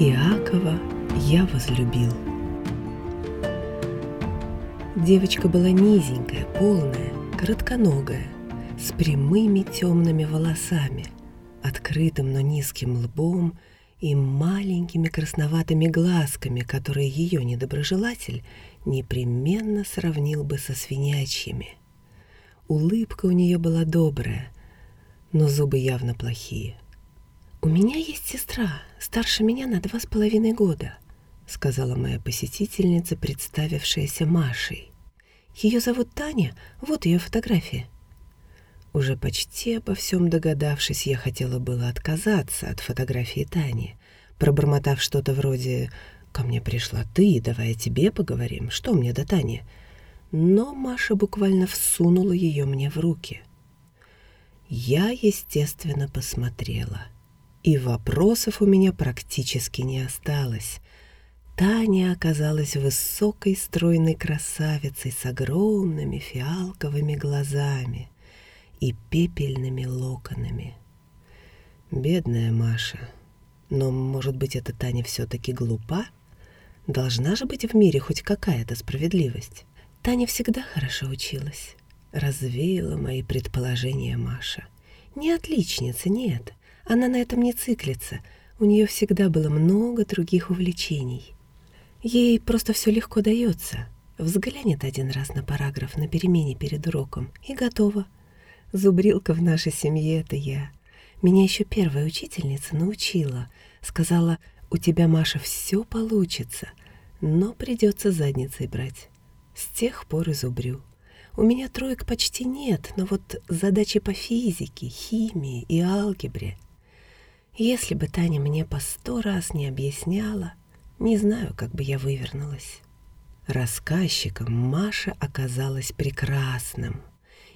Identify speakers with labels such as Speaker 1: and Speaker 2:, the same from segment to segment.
Speaker 1: Иакова я возлюбил. Девочка была низенькая, полная, коротконогая, с прямыми темными волосами, открытым, но низким лбом и маленькими красноватыми глазками, которые ее недоброжелатель непременно сравнил бы со свинячьими. Улыбка у нее была добрая, но зубы явно плохие. «У меня есть сестра, старше меня на два с половиной года», сказала моя посетительница, представившаяся Машей. Ее зовут Таня, вот ее фотография. Уже почти обо всем догадавшись, я хотела было отказаться от фотографии Тани, пробормотав что-то вроде «Ко мне пришла ты, давай о тебе поговорим, что мне до Тани?» Но Маша буквально всунула ее мне в руки. Я, естественно, посмотрела. И вопросов у меня практически не осталось. Таня оказалась высокой стройной красавицей с огромными фиалковыми глазами и пепельными локонами. Бедная Маша. Но, может быть, эта Таня все-таки глупа? Должна же быть в мире хоть какая-то справедливость. Таня всегда хорошо училась. Развеяла мои предположения Маша. Не отличница, нет. Она на этом не циклится. У нее всегда было много других увлечений. Ей просто все легко дается. Взглянет один раз на параграф на перемене перед уроком и готово. Зубрилка в нашей семье — это я. Меня еще первая учительница научила. Сказала, у тебя, Маша, все получится, но придется задницей брать. С тех пор и зубрю. У меня троек почти нет, но вот задачи по физике, химии и алгебре. Если бы Таня мне по сто раз не объясняла, не знаю, как бы я вывернулась. Рассказчиком Маша оказалась прекрасным.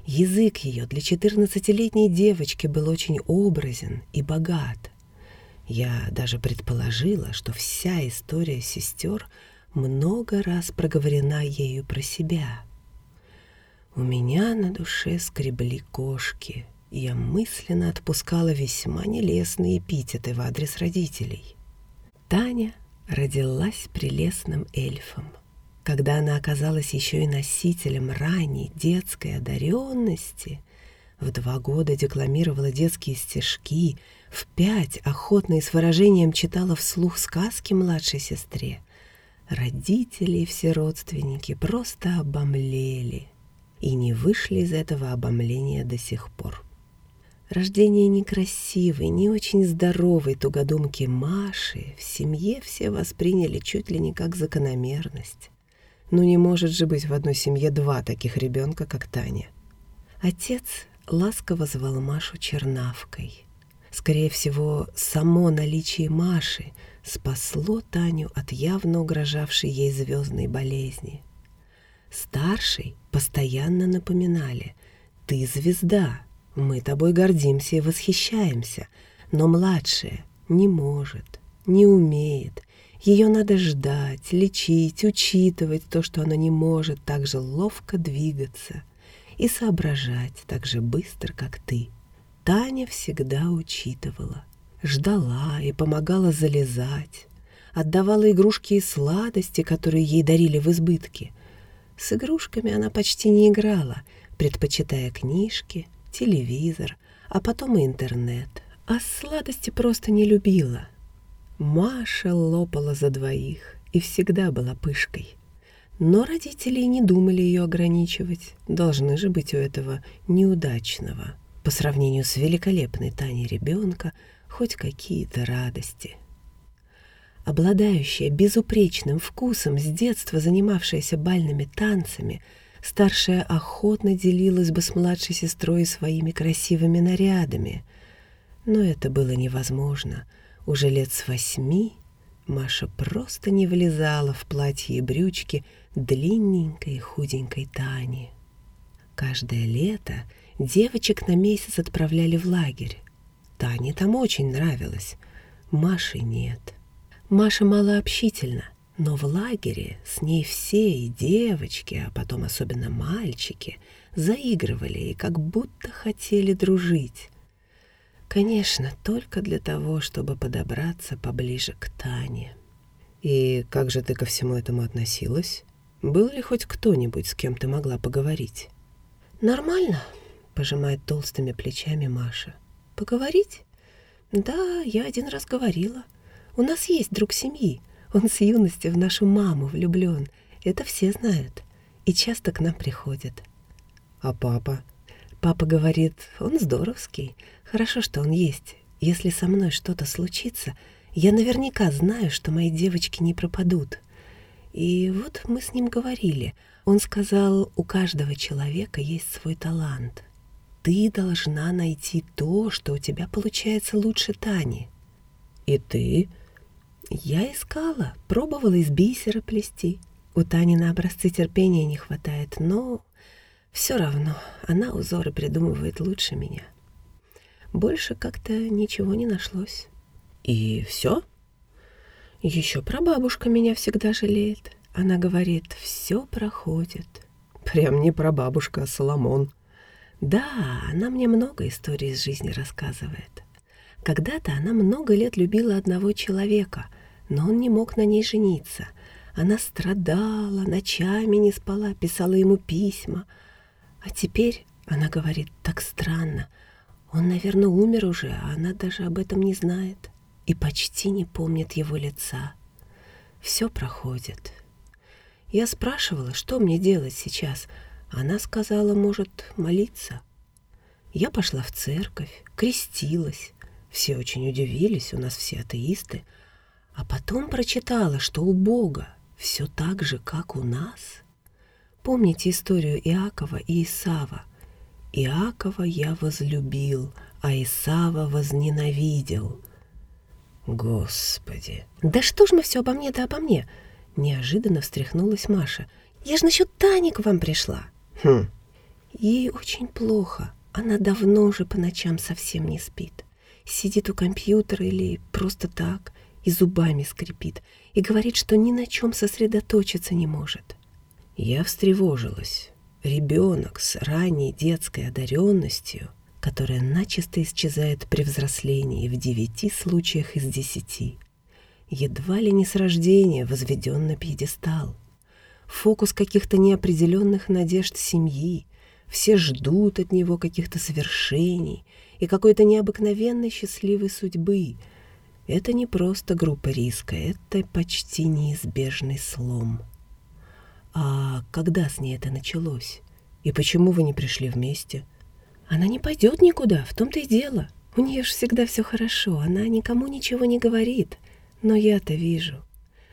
Speaker 1: Язык ее для четырнадцатилетней девочки был очень образен и богат. Я даже предположила, что вся история сестер много раз проговорена ею про себя. У меня на душе скребли кошки, и я мысленно отпускала весьма нелестные эпитеты в адрес родителей. Таня родилась прелестным эльфом. Когда она оказалась еще и носителем ранней детской одаренности, в два года декламировала детские стишки, в пять охотно и с выражением читала вслух сказки младшей сестре, родители и все родственники просто обомлели и не вышли из этого обомления до сих пор. Рождение некрасивой, не очень здоровой тугодумки Маши в семье все восприняли чуть ли не как закономерность. Ну не может же быть в одной семье два таких ребенка, как Таня. Отец ласково звал Машу Чернавкой. Скорее всего, само наличие Маши спасло Таню от явно угрожавшей ей звездной болезни. Старший постоянно напоминали «Ты звезда, мы тобой гордимся и восхищаемся, но младшая не может, не умеет. Ее надо ждать, лечить, учитывать то, что она не может так же ловко двигаться и соображать так же быстро, как ты. Таня всегда учитывала, ждала и помогала залезать, отдавала игрушки и сладости, которые ей дарили в избытке. С игрушками она почти не играла, предпочитая книжки, телевизор, а потом и интернет. А сладости просто не любила. Маша лопала за двоих и всегда была пышкой. Но родители не думали ее ограничивать. Должны же быть у этого неудачного, по сравнению с великолепной Таней ребенка, хоть какие-то радости. Обладающая безупречным вкусом, с детства занимавшаяся бальными танцами – старшая охотно делилась бы с младшей сестрой своими красивыми нарядами. Но это было невозможно. Уже лет с восьми Маша просто не влезала в платье и брючки длинненькой худенькой Тани. Каждое лето девочек на месяц отправляли в лагерь. Тане там очень нравилось, Маше нет. Маша малообщительна, но в лагере с ней все и девочки, а потом особенно мальчики, заигрывали и как будто хотели дружить. Конечно, только для того, чтобы подобраться поближе к Тане.
Speaker 2: И как же ты ко всему этому относилась? Был ли хоть кто-нибудь, с кем ты могла поговорить?
Speaker 1: Нормально, пожимает толстыми плечами Маша. Поговорить? Да, я один раз говорила. У нас есть друг семьи. Он с юности в нашу маму влюблен. Это все знают. И часто к нам приходит.
Speaker 2: А папа?
Speaker 1: Папа говорит, он здоровский. Хорошо, что он есть. Если со мной что-то случится, я наверняка знаю, что мои девочки не пропадут. И вот мы с ним говорили. Он сказал, у каждого человека есть свой талант. Ты должна найти то, что у тебя получается лучше Тани.
Speaker 2: И ты?
Speaker 1: Я искала, пробовала из бисера плести. У Тани на образцы терпения не хватает, но все равно она узоры придумывает лучше меня. Больше как-то ничего не нашлось.
Speaker 2: И все?
Speaker 1: Еще прабабушка меня всегда жалеет. Она говорит, все проходит.
Speaker 2: Прям не прабабушка, а Соломон.
Speaker 1: Да, она мне много историй из жизни рассказывает. Когда-то она много лет любила одного человека, но он не мог на ней жениться. Она страдала, ночами не спала, писала ему письма. А теперь, она говорит, так странно. Он, наверное, умер уже, а она даже об этом не знает и почти не помнит его лица. Все проходит. Я спрашивала, что мне делать сейчас. Она сказала, может, молиться. Я пошла в церковь, крестилась. Все очень удивились, у нас все атеисты. А потом прочитала, что у Бога все так же, как у нас. Помните историю Иакова и Исава? Иакова я возлюбил, а Исава возненавидел —
Speaker 2: Господи.
Speaker 1: Да что ж мы все обо мне да обо мне? Неожиданно встряхнулась Маша. Я ж насчет Тани к вам пришла.
Speaker 2: Хм.
Speaker 1: Ей очень плохо. Она давно уже по ночам совсем не спит. Сидит у компьютера или просто так и зубами скрипит и говорит, что ни на чем сосредоточиться не может.
Speaker 2: Я встревожилась. Ребенок с ранней детской одаренностью — которая начисто исчезает при взрослении в девяти случаях из десяти. Едва ли не с рождения возведен на пьедестал. Фокус каких-то неопределенных надежд семьи. Все ждут от него каких-то совершений и какой-то необыкновенной счастливой судьбы. Это не просто группа риска, это почти неизбежный слом. А когда с ней это началось? И почему вы не пришли вместе?
Speaker 1: Она не пойдет никуда, в том-то и дело. У нее ж всегда все хорошо, она никому ничего не говорит. Но я-то вижу.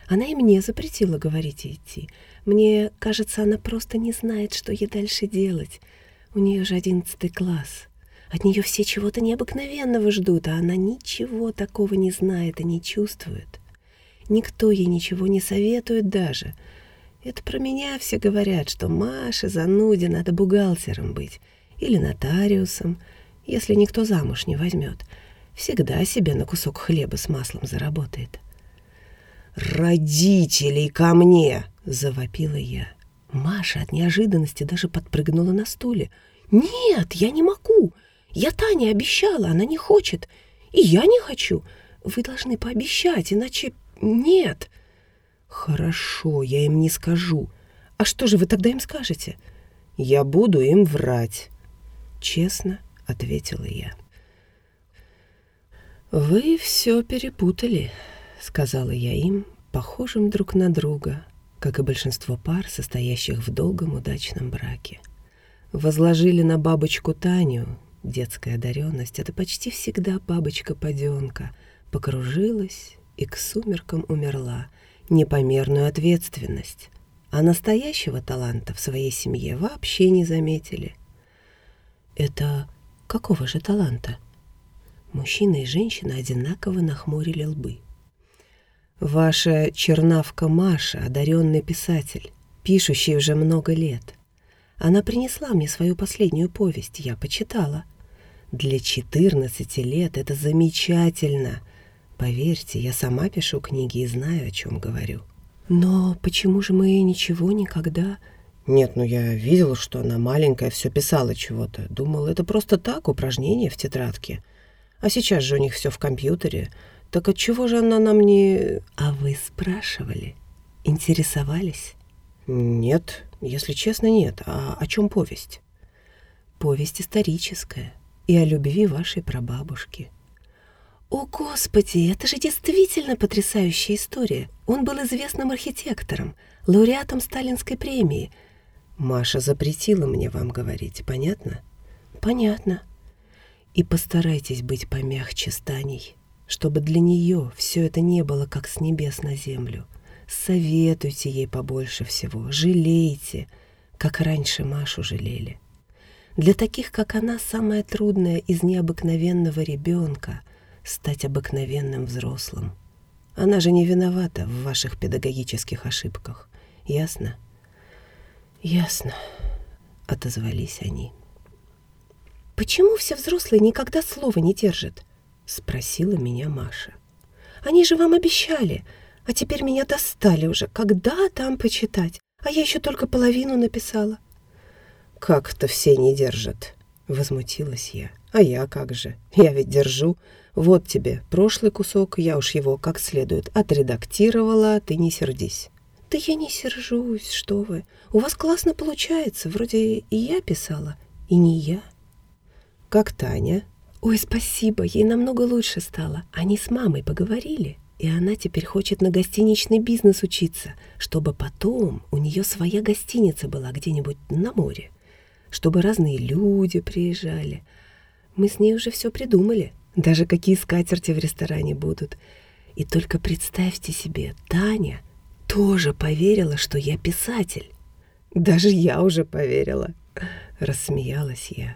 Speaker 1: Она и мне запретила говорить и идти. Мне кажется, она просто не знает, что ей дальше делать. У нее же одиннадцатый класс. От нее все чего-то необыкновенного ждут, а она ничего такого не знает и не чувствует. Никто ей ничего не советует даже. Это про меня все говорят, что Маше зануде надо бухгалтером быть или нотариусом, если никто замуж не возьмет. Всегда себе на кусок хлеба с маслом заработает.
Speaker 2: «Родителей ко мне!»
Speaker 1: — завопила я. Маша от неожиданности даже подпрыгнула на стуле. «Нет, я не могу! Я Тане обещала, она не хочет. И я не хочу. Вы должны пообещать, иначе нет».
Speaker 2: «Хорошо, я им не скажу.
Speaker 1: А что же вы тогда им скажете?»
Speaker 2: «Я буду им врать».
Speaker 1: Честно ответила я. «Вы все перепутали», — сказала я им, похожим друг на друга, как и большинство пар, состоящих в долгом удачном браке. Возложили на бабочку Таню, детская одаренность, это почти всегда бабочка-паденка, покружилась и к сумеркам умерла, непомерную ответственность, а настоящего таланта в своей семье вообще не заметили. Это какого же таланта? Мужчина и женщина одинаково нахмурили лбы. Ваша чернавка Маша, одаренный писатель, пишущий уже много лет. Она принесла мне свою последнюю повесть, я почитала. Для 14 лет это замечательно. Поверьте, я сама пишу книги и знаю, о чем говорю. Но почему же мы ничего никогда
Speaker 2: нет, ну я видел, что она маленькая, все писала чего-то. Думал, это просто так, упражнение в тетрадке.
Speaker 1: А сейчас же у них все в компьютере. Так от чего же она нам не...
Speaker 2: А вы спрашивали? Интересовались?
Speaker 1: Нет, если честно, нет. А о чем повесть?
Speaker 2: Повесть историческая и о любви вашей прабабушки. О, Господи, это же действительно потрясающая история. Он был известным архитектором, лауреатом Сталинской премии.
Speaker 1: Маша запретила мне вам говорить, понятно?
Speaker 2: Понятно. И постарайтесь быть помягче с Таней, чтобы для нее все это не было как с небес на землю. Советуйте ей побольше всего, жалейте, как раньше Машу жалели. Для таких, как она, самое трудное из необыкновенного ребенка — стать обыкновенным взрослым. Она же не виновата в ваших педагогических ошибках. Ясно?
Speaker 1: Ясно, —
Speaker 2: отозвались они. «Почему все взрослые никогда слова не держат?» — спросила меня Маша. «Они же вам обещали, а теперь меня достали уже. Когда там почитать? А я еще только половину написала».
Speaker 1: «Как это все не держат?» — возмутилась я. «А я как же? Я ведь держу. Вот тебе прошлый кусок, я уж его как следует отредактировала, ты не сердись».
Speaker 2: «Да я не сержусь, что вы. У вас классно получается. Вроде и я писала, и не я».
Speaker 1: «Как Таня?»
Speaker 2: «Ой, спасибо, ей намного лучше стало. Они с мамой поговорили, и она теперь хочет на гостиничный бизнес учиться, чтобы потом у нее своя гостиница была где-нибудь на море, чтобы разные люди приезжали. Мы с ней уже все придумали, даже какие скатерти в ресторане будут. И только представьте себе, Таня тоже поверила, что я писатель.
Speaker 1: Даже я уже поверила, рассмеялась я.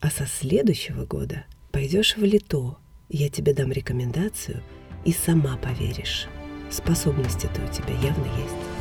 Speaker 1: А со следующего года пойдешь в Лито. Я тебе дам рекомендацию и сама поверишь. Способности-то у тебя явно есть.